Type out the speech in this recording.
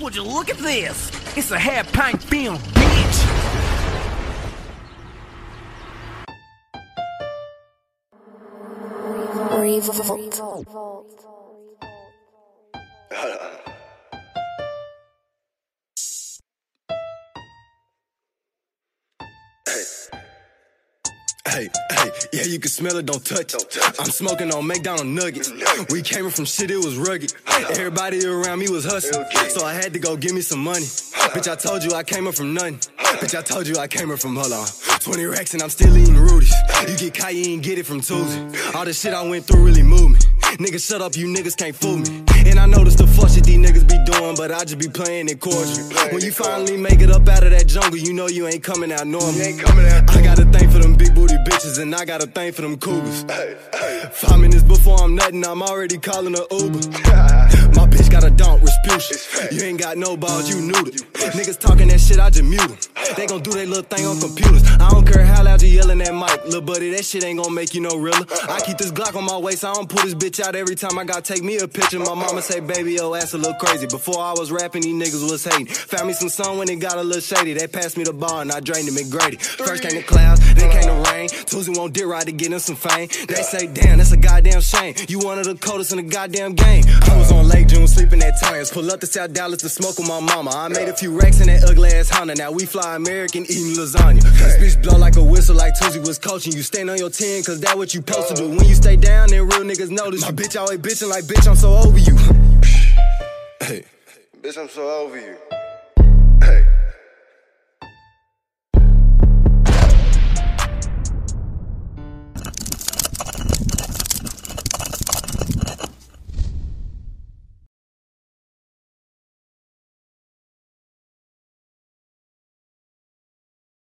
Would you look at this? It's a half pint film, bitch. Revolt. Hey, hey, yeah, you can smell it, don't touch it. I'm smoking on McDonald's nuggets. We came from shit, it was rugged. Everybody around me was hustling, so I had to go give me some money. Bitch, I told you I came up from nothing. Bitch, I told you I came up from, hold on, 20 racks and I'm still eating Rudy's. You get ain't get it from Tuesday. All the shit I went through really moved me. Nigga, shut up, you niggas can't fool me. And I noticed the fuck shit these niggas be doing, but I just be playing it cordial. When you finally make it up out of that jungle, you know you ain't coming out normal. ain't coming out I got a thing for them big booty bitches, and I got a thing for them cougars. Five minutes before I'm nutting, I'm already calling a Uber. My bitch got a don't Respucia. You ain't got no balls, you neutered. Niggas talking that shit, I just mute them. They gon' do their little thing on computers. I don't care how loud you yelling at mic, little buddy, that shit ain't gon' make you no realer. I keep this Glock on my waist, I don't pull this bitch out every time I gotta take me a picture. My mama say, baby, your ass a little crazy. Before I was rapping, these niggas was hating. Found me some sun when it got a little shady. They passed me the bar and I drained them McGrady. First came the clouds, then came the rain. Tuesday won't did right to get in some fame. They say, damn, that's a goddamn shame. You one of the coldest in the goddamn game. I was on Lake June sleeping at Tires. Pull up to South Dallas to smoke with my mama. I made a few racks in that ugly ass Honda. Now we fly American eating lasagna. This bitch blow like a whistle like Tuesday was coaching. You stand on your 10 cause that what you supposed to do. When you stay down, then real niggas notice. My bitch always bitching like bitch, I'm so over you. Hey. Bitch, I'm so over you.